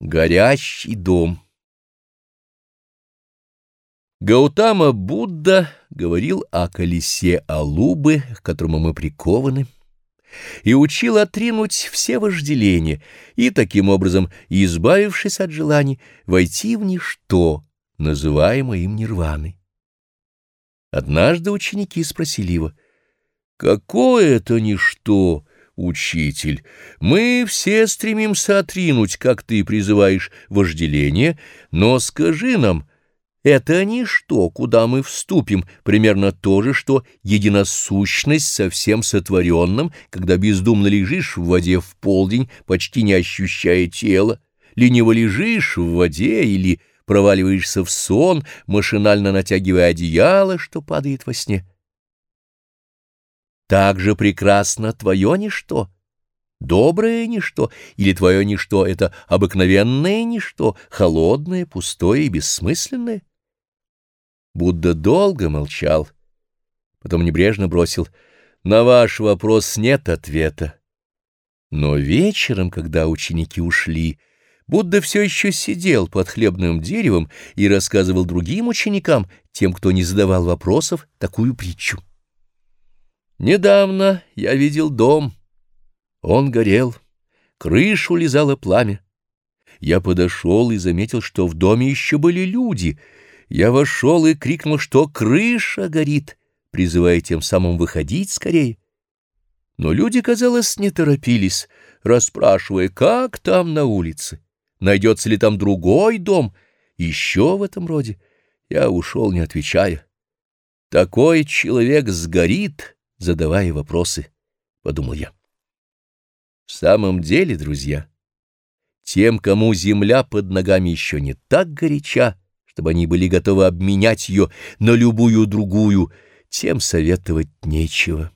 Горящий дом Гаутама Будда говорил о колесе Алубы, к которому мы прикованы, и учил отринуть все вожделения и, таким образом, избавившись от желаний, войти в ничто, называемое им нирваной. Однажды ученики спросили его, «Какое это ничто?» Учитель, мы все стремимся отринуть, как ты призываешь, вожделение, но скажи нам, это ничто, куда мы вступим, примерно то же, что единосущность со всем сотворенным, когда бездумно лежишь в воде в полдень, почти не ощущая тела, лениво лежишь в воде или проваливаешься в сон, машинально натягивая одеяло, что падает во сне. Так же прекрасно твое ничто, доброе ничто, или твое ничто — это обыкновенное ничто, холодное, пустое и бессмысленное. Будда долго молчал, потом небрежно бросил «На ваш вопрос нет ответа». Но вечером, когда ученики ушли, Будда все еще сидел под хлебным деревом и рассказывал другим ученикам, тем, кто не задавал вопросов, такую притчу. Недавно я видел дом. Он горел, крышу лизало пламя. Я подошел и заметил, что в доме еще были люди. Я вошел и крикнул, что крыша горит, призывая тем самым выходить скорее. Но люди, казалось, не торопились, расспрашивая, как там на улице, найдется ли там другой дом, еще в этом роде. Я ушел, не отвечая. Такой человек сгорит, задавая вопросы, — подумал я. В самом деле, друзья, тем, кому земля под ногами еще не так горяча, чтобы они были готовы обменять ее на любую другую, тем советовать нечего.